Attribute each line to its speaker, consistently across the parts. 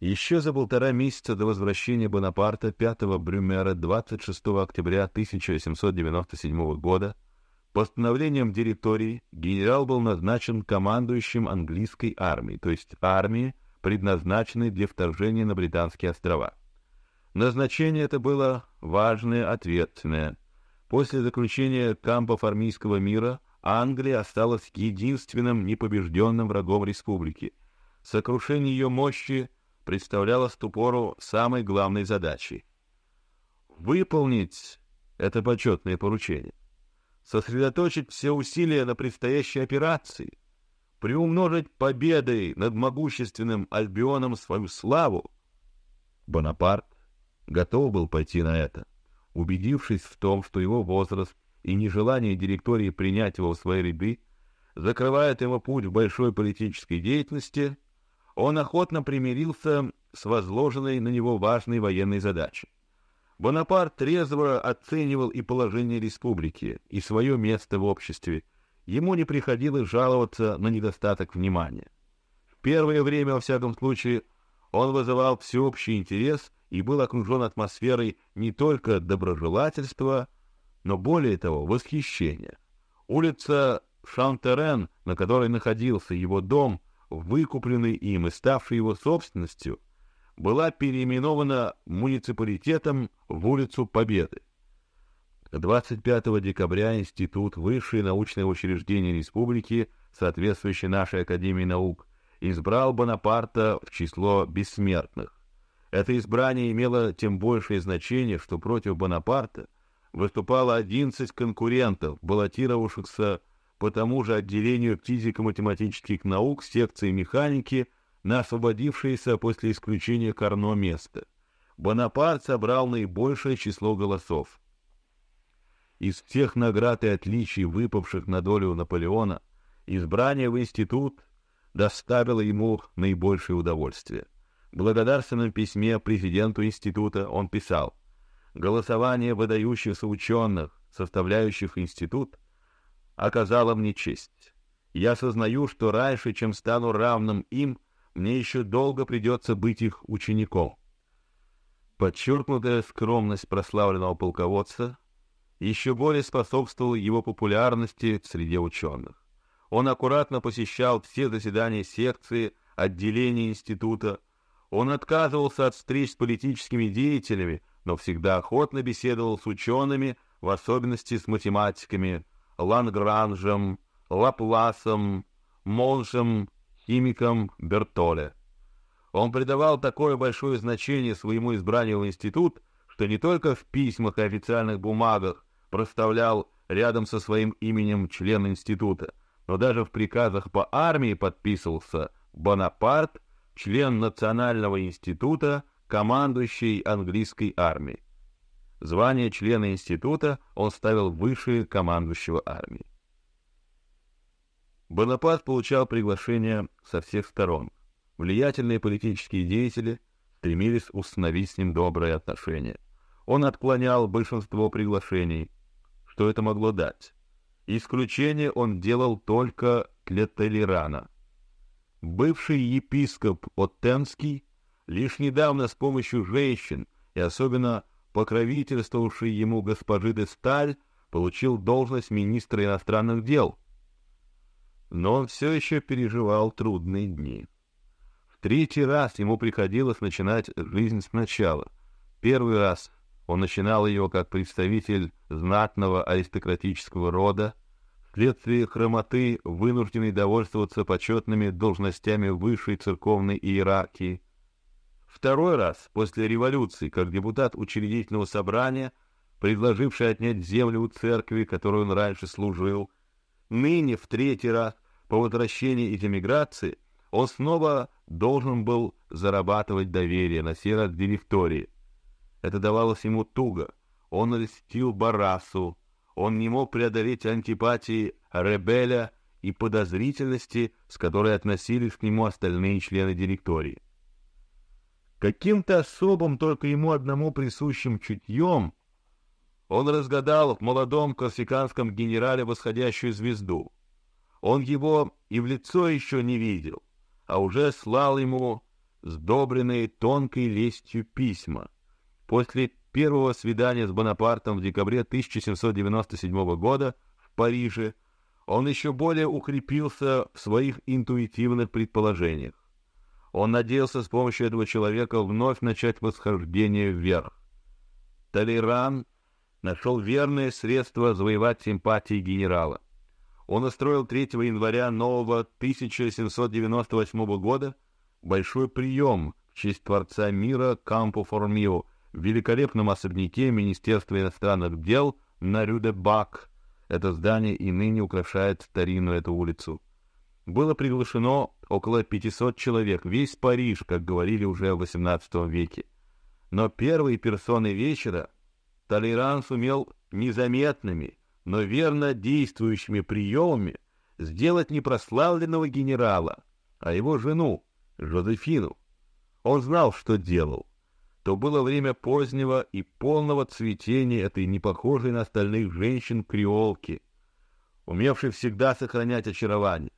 Speaker 1: Еще за полтора месяца до возвращения Бонапарта 5 Брюмера 26 октября 1797 года постановлением директории генерал был назначен командующим английской армией, то есть армией, предназначенной для вторжения на британские острова. Назначение это было важное, ответственное. После заключения кампов армейского мира Англия осталась единственным непобежденным врагом республики. Сокрушение ее мощи представляло в ту пору самой главной задачей. Выполнить это почетное поручение, сосредоточить все усилия на предстоящей операции, приумножить победой над могущественным Альбионом свою славу. Бонапарт готов был пойти на это, убедившись в том, что его возраст и нежелание директории принять его в свои ряды закрывает ему путь в большой политической деятельности, он охотно примирился с возложенной на него важной военной задачей. Бонапарт трезво оценивал и положение республики, и свое место в обществе. Ему не приходилось жаловаться на недостаток внимания. В первое время, во всяком случае, он вызывал всеобщий интерес и был окружен атмосферой не только доброжелательства, но более того восхищения. Улица Шантерен, на которой находился его дом, выкупленный им и ставший его собственностью, была переименована муниципалитетом в улицу Победы. 25 декабря Институт Высшее научное учреждение Республики, соответствующий нашей Академии наук, избрал Бонапарта в число бессмертных. Это избрание имело тем большее значение, что против Бонапарта выступало 11 конкурентов, баллотировавшихся по тому же отделению физико-математических наук секции механики на освободившееся после исключения Карно место. Бонапарт собрал наибольшее число голосов. Из всех наград и отличий, выпавших на долю Наполеона, избрание в институт доставило ему наибольшее удовольствие. В благодарственном письме президенту института он писал: Голосование выдающихся ученых, составляющих институт, оказало мне честь. Я сознаю, что раньше, чем стану равным им, мне еще долго придется быть их учеником. Подчеркнутая скромность прославленного полководца еще более способствовала его популярности среди ученых. Он аккуратно посещал все заседания секции, отделения института. Он отказывался от встреч с политическими деятелями, но всегда охотно беседовал с учеными, в особенности с математиками Лангранжем, Лапласом, Моншем, химиком Бертоле. Он придавал такое большое значение своему избранию в институт, что не только в письмах и официальных бумагах проставлял рядом со своим именем член института, но даже в приказах по армии подписывался Бонапарт, член Национального института командующий английской армией. Звание члена института он ставил выше командующего армией. Бонапарт получал приглашения со всех сторон. Влиятельные политические деятели стремились установить с ним добрые отношения. Он отклонял большинство приглашений. Что это могло дать? Исключение он делал только для Толерана. Бывший епископ Оттенский Лишь недавно с помощью женщин и особенно покровительствовавшей ему госпожи де Сталь получил должность министра иностранных дел. Но он все еще переживал трудные дни. В третий раз ему приходилось начинать жизнь сначала. Первый раз он начинал ее как представитель знатного аристократического рода, вследствие хромоты вынужденный довольствоваться почетными должностями высшей церковной иерархии Второй раз после революции, как депутат учредительного собрания, предложивший отнять землю у церкви, которую он раньше служил, ныне в третий раз по возвращении из эмиграции он снова должен был зарабатывать доверие на сей раз директории. Это давалось ему туго. Он льстил Барасу, он не мог преодолеть антипатии Ребеля и подозрительности, с которой относились к нему остальные члены директории. Каким-то особым, только ему одному присущим чутьем он разгадал в молодом корсиканском генерале восходящую звезду. Он его и в лицо еще не видел, а уже слал ему сдобренные тонкой лестью письма. После первого свидания с Бонапартом в декабре 1797 года в Париже он еще более укрепился в своих интуитивных предположениях. Он надеялся с помощью этого человека вновь начать восхождение вверх. Толеран нашел верное средство завоевать симпатии генерала. Он устроил 3 января нового 1798 года большой прием в честь Творца мира Кампо Формио в великолепном особняке Министерства иностранных дел на Рюде-Бак. Это здание и ныне украшает старинную эту улицу. Было приглашено около 500 человек, весь Париж, как говорили уже в XVIII веке. Но первые персоны вечера Толеран сумел незаметными, но верно действующими приемами сделать не прославленного генерала, а его жену Жозефину. Он знал, что делал. То было время позднего и полного цветения этой непохожей на остальных женщин креолки, умевшей всегда сохранять очарование.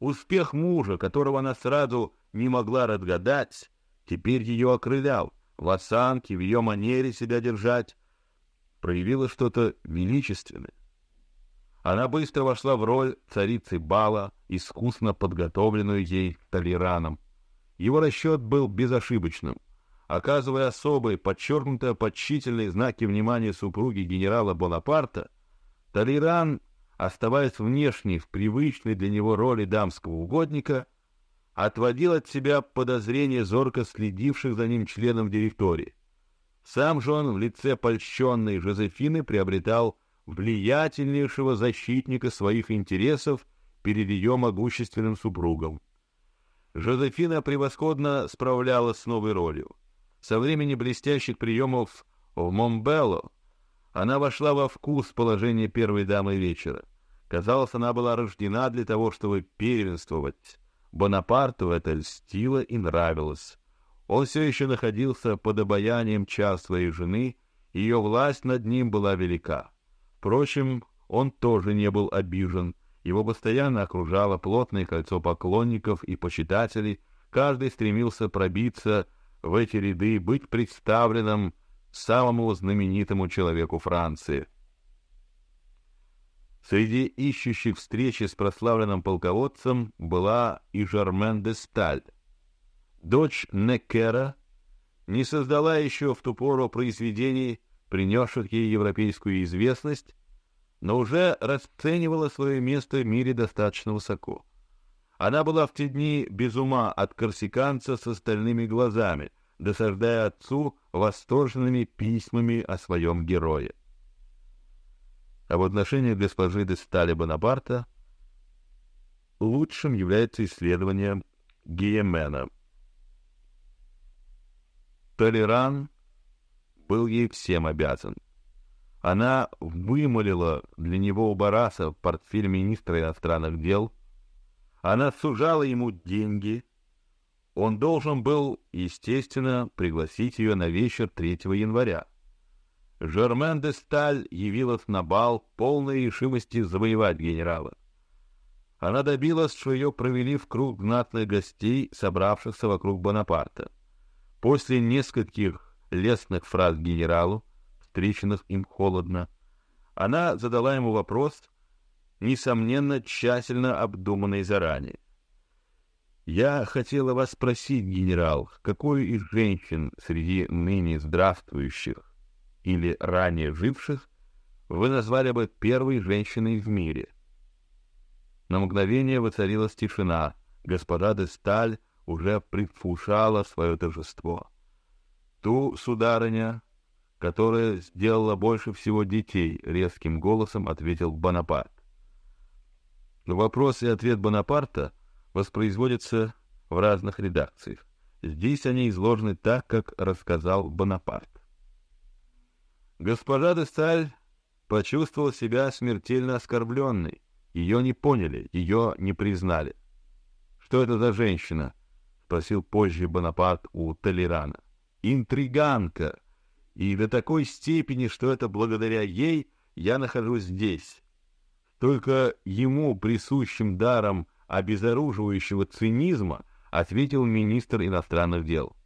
Speaker 1: Успех мужа, которого она сразу не могла разгадать, теперь ее окрылял в осанке, в ее манере себя держать, проявила что-то величественное. Она быстро вошла в роль царицы бала, искусно подготовленную ей Толераном. Его расчет был безошибочным. Оказывая особые, подчеркнуто подчительные знаки внимания супруги генерала Бонапарта, Толеран оставаясь внешне в привычной для него роли дамского угодника, отводил от себя подозрения зорко следивших за ним членов директории. Сам же он в лице польщенной Жозефины приобретал влиятельнейшего защитника своих интересов перед ее могущественным супругом. Жозефина превосходно справлялась с новой ролью. Со времени блестящих приемов в Монбелло она вошла во вкус положения первой дамы вечера. Казалось, она была рождена для того, чтобы первенствовать. Бонапарту это льстило и нравилось. Он все еще находился под обаянием чар своей жены, ее власть над ним была велика. Впрочем, он тоже не был обижен. Его постоянно окружало плотное кольцо поклонников и почитателей. Каждый стремился пробиться в эти ряды, быть представленным самому знаменитому человеку Франции. Среди ищущих встречи с прославленным полководцем была и Жермен де Сталь. Дочь Неккера не создала еще в ту пору произведений, принесших ей европейскую известность, но уже расценивала свое место в мире достаточно высоко. Она была в те дни без ума от корсиканца с остальными глазами, досаждая отцу восторженными письмами о своем герое а в отношении госпожи де Стали Бонапарта лучшим является исследование Гиемена. Толеран был ей всем обязан. Она вымолила для него у Бараса портфель министра иностранных дел. Она сужала ему деньги. Он должен был, естественно, пригласить ее на вечер 3 января. Жермен де Сталь явилась на бал полной решимости завоевать генерала. Она добилась, что ее провели в круг знатных гостей, собравшихся вокруг Бонапарта. После нескольких лестных фраз генералу, встреченных им холодно, она задала ему вопрос, несомненно тщательно обдуманный заранее. Я хотела вас спросить, генерал, какую из женщин среди ныне здравствующих или ранее живших, вы назвали бы первой женщиной в мире. На мгновение воцарилась тишина. Госпожа де Сталь уже предвкушала свое торжество. Ту сударыня, которая сделала больше всего детей, резким голосом ответил Бонапарт. Вопрос и ответ Бонапарта воспроизводятся в разных редакциях. Здесь они изложены так, как рассказал Бонапарт. Госпожа де Сталь почувствовала себя смертельно оскорбленной. Ее не поняли, ее не признали. Что это за женщина? спросил позже Бонапарт у Толерана. Интриганка. И до такой степени, что это благодаря ей я нахожусь здесь. Только ему присущим даром обезоруживающего цинизма ответил министр иностранных дел.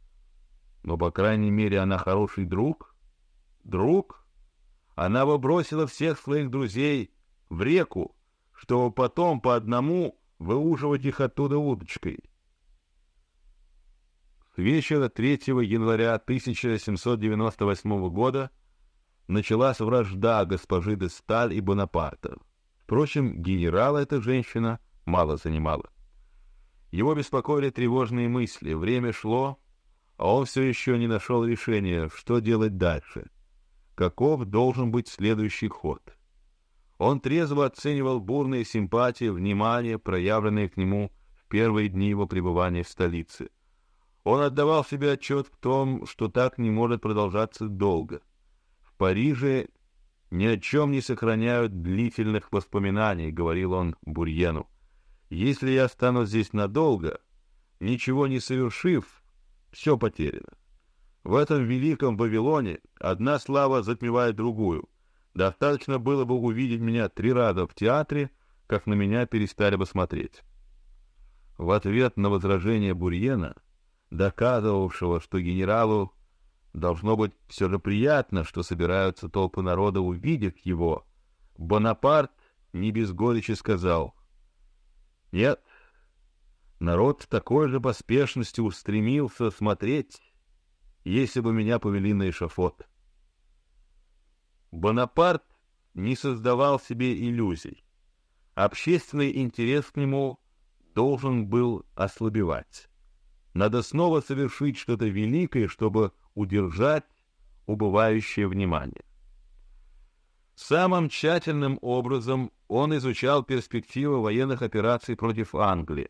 Speaker 1: Но, по крайней мере, она хороший друг. Друг? Она бы бросила всех своих друзей в реку, чтобы потом по одному выуживать их оттуда удочкой. С вечера 3 января 1798 года началась вражда госпожи де Сталь и Бонапарта. Впрочем, генерала эта женщина мало занимала. Его беспокоили тревожные мысли. Время шло, а он все еще не нашел решения, что делать дальше. Каков должен быть следующий ход? Он трезво оценивал бурные симпатии, внимание, проявленные к нему в первые дни его пребывания в столице. Он отдавал себе отчет в том, что так не может продолжаться долго. В Париже ни о чем не сохраняют длительных воспоминаний, говорил он Бурьену. Если я останусь здесь надолго, ничего не совершив, все потеряно. В этом великом Вавилоне одна слава затмевает другую. Достаточно было бы увидеть меня три раза в театре, как на меня перестали бы смотреть. В ответ на возражение Бурьена доказывавшего, что генералу должно быть все же приятно, что собираются толпы народа, увидев его, Бонапарт не без горечи сказал: "Нет, народ такой же поспешностью устремился смотреть, если бы меня повели на эшафот". Бонапарт не создавал себе иллюзий. Общественный интерес к нему должен был ослабевать. Надо снова совершить что-то великое, чтобы удержать убывающее внимание. Самым тщательным образом он изучал перспективы военных операций против Англии.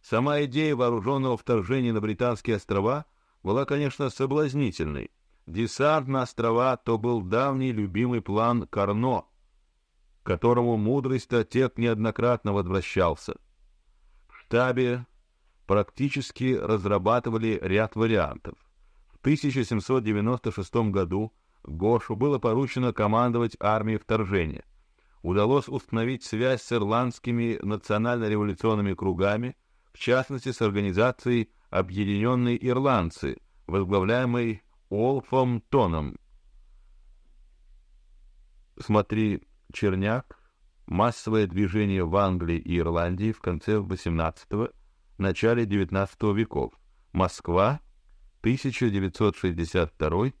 Speaker 1: Сама идея вооруженного вторжения на британские острова была, конечно, соблазнительной. Десант на острова то был давний любимый план Карно, к которому мудрый стратег неоднократно возвращался. В штабе практически разрабатывали ряд вариантов. В 1796 году Гошу было поручено командовать армией вторжения. Удалось установить связь с ирландскими национально-революционными кругами, в частности с организацией Объединенные Ирландцы, возглавляемой Олфом Тоном. Смотри Черняк. Массовое движение в Англии и Ирландии в конце XVIII начале XIX веков. Москва, 1962,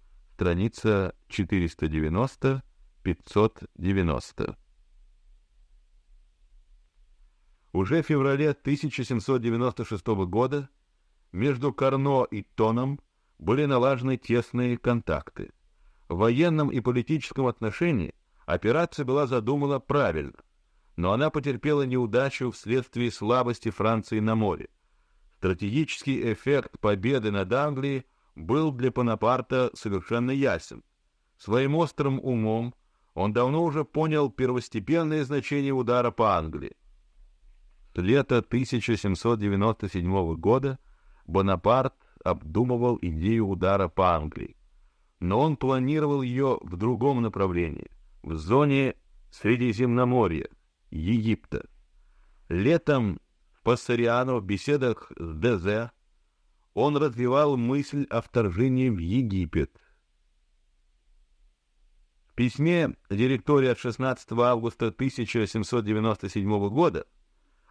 Speaker 1: страница 490-590. Уже в феврале 1796 года между Карно и Тоном были налажены тесные контакты. В военном и политическом отношении операция была задумана правильно но она потерпела неудачу вследствие слабости Франции на море. Стратегический эффект победы над Англией был для Бонапарта совершенно ясен. Своим острым умом он давно уже понял первостепенное значение удара по Англии. С лета 1797 года Бонапарт обдумывал идею удара по Англии, но он планировал ее в другом направлении, в зоне Средиземноморья, Египта. Летом в Пассариано в беседах с Дезе он развивал мысль о вторжении в Египет. В письме директории от 16 августа 1797 года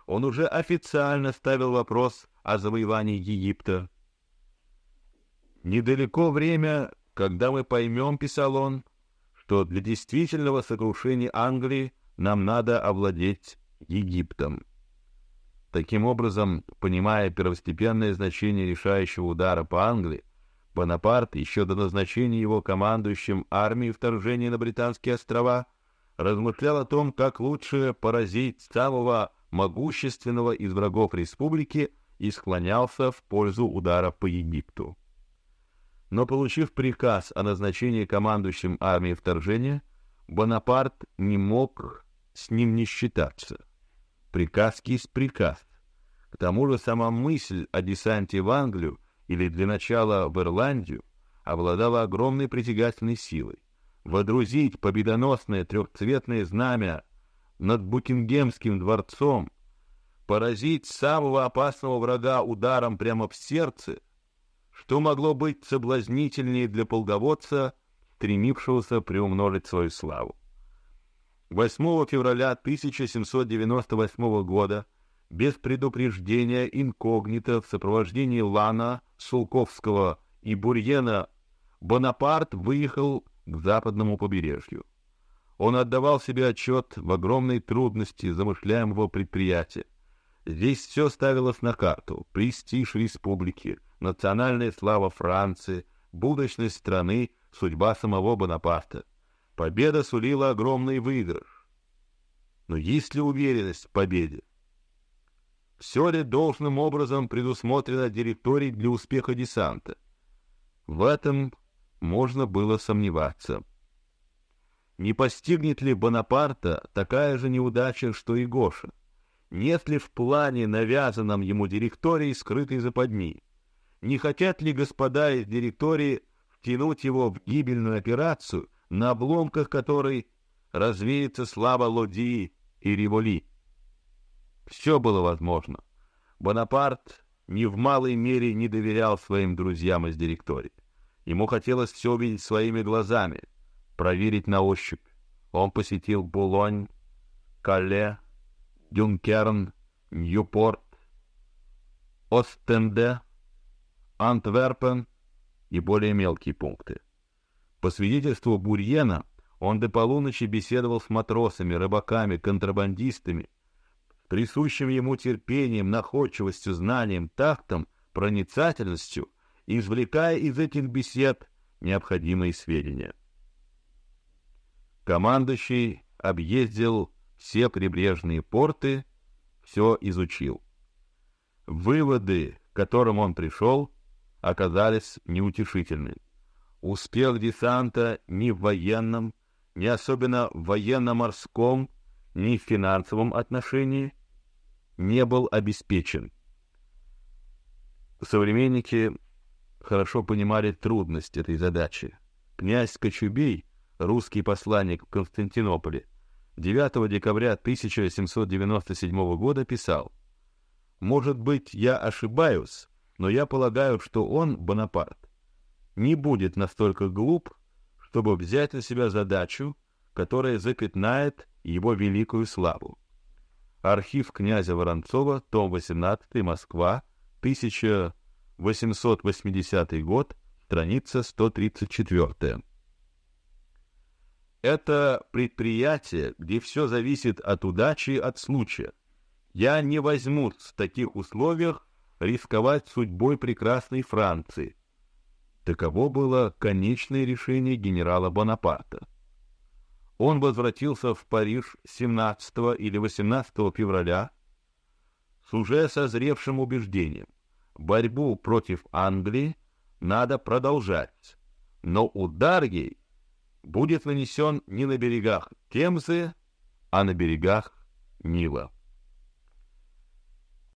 Speaker 1: он уже официально ставил вопрос о завоевании Египта. Недалеко время, когда мы поймем, писал он, что для действительного сокрушения Англии нам надо овладеть Египтом. Таким образом, понимая первостепенное значение решающего удара по Англии, Бонапарт еще до назначения его командующим армией вторжения на британские острова размышлял о том, как лучше поразить самого могущественного из врагов республики и склонялся в пользу удара по Египту. Но получив приказ о назначении командующим армией вторжения, Бонапарт не мог с ним не считаться. Приказ есть приказ. К тому же сама мысль о десанте в Англию или для начала в Ирландию обладала огромной притягательной силой. Водрузить победоносное трехцветное знамя над Букингемским дворцом, поразить самого опасного врага ударом прямо в сердце, что могло быть соблазнительнее для полководца, стремившегося приумножить свою славу. 8 февраля 1798 года без предупреждения инкогнито в сопровождении Лана, Сулковского и Бурьена Бонапарт выехал к западному побережью. Он отдавал себе отчет в огромной трудности замышляемого предприятия. Здесь все ставилось на карту: престиж республики, национальная слава Франции, будущность страны, судьба самого Бонапарта. Победа сулила огромный выигрыш. Но есть ли уверенность в победе? Все ли должным образом предусмотрено директорией для успеха десанта? В этом можно было сомневаться. Не постигнет ли Бонапарта такая же неудача, что и Гоша? Нет ли в плане, навязанном ему директорией, скрытой западни? Не хотят ли господа из директории втянуть его в гибельную операцию, на обломках которой развеется слава Лоди и Риволи? Все было возможно. Бонапарт ни в малой мере не доверял своим друзьям из директории. Ему хотелось все увидеть своими глазами, проверить на ощупь. Он посетил Булонь, Кале, Дюнкерн, Ньюпорт, Остенде, Антверпен и более мелкие пункты. По свидетельству Бурьена, он до полуночи беседовал с матросами, рыбаками, контрабандистами, присущим ему терпением, находчивостью, знанием, тактом, проницательностью, извлекая из этих бесед необходимые сведения. Командующий объездил все прибрежные порты, все изучил. Выводы, к которым он пришел, оказались неутешительны. Успех десанта ни в военном, ни особенно в военно-морском, ни в финансовом отношении не был обеспечен. Современники хорошо понимали трудность этой задачи. Князь Кочубей, русский посланник в Константинополе, 9 декабря 1797 года писал: "Может быть, я ошибаюсь, но я полагаю, что он Бонапарт не будет настолько глуп, чтобы взять на себя задачу, которая запятнает его великую славу. Архив князя Воронцова, том 18, Москва, 1880 год, страница 134. Это предприятие, где все зависит от удачи от случая. Я не возьму в таких условиях рисковать судьбой прекрасной Франции. Таково было конечное решение генерала Бонапарта. Он возвратился в Париж 17 или 18 февраля с уже созревшим убеждением: борьбу против Англии надо продолжать, но удар ей будет нанесен не на берегах Темзы, а на берегах Нила.